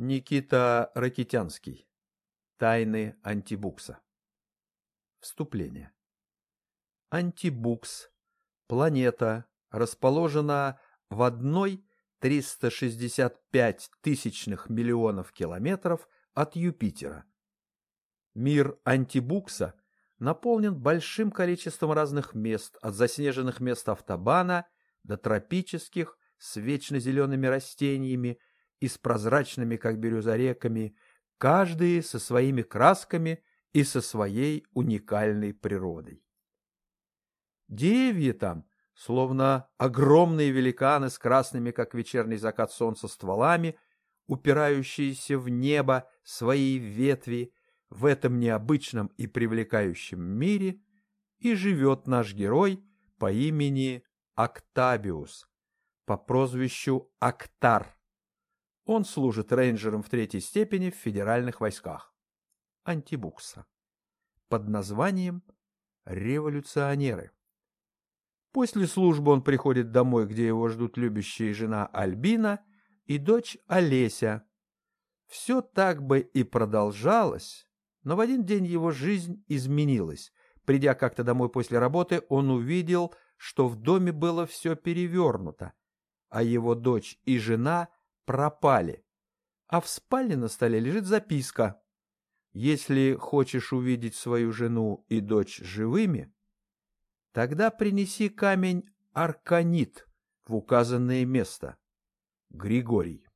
Никита Ракитянский. Тайны антибукса. Вступление. Антибукс. Планета расположена в одной 365 тысячных миллионов километров от Юпитера. Мир антибукса наполнен большим количеством разных мест, от заснеженных мест автобана до тропических с вечно зелеными растениями и с прозрачными, как бирюза, реками, каждый со своими красками и со своей уникальной природой. Деревья там, словно огромные великаны с красными, как вечерний закат солнца, стволами, упирающиеся в небо свои ветви, в этом необычном и привлекающем мире и живет наш герой по имени Октабиус, по прозвищу Октар. Он служит рейнджером в третьей степени в федеральных войсках. Антибукса. Под названием «Революционеры». После службы он приходит домой, где его ждут любящая жена Альбина и дочь Олеся. Все так бы и продолжалось, но в один день его жизнь изменилась. Придя как-то домой после работы, он увидел, что в доме было все перевернуто, а его дочь и жена пропали. А в спальне на столе лежит записка. Если хочешь увидеть свою жену и дочь живыми, тогда принеси камень арканит в указанное место. Григорий.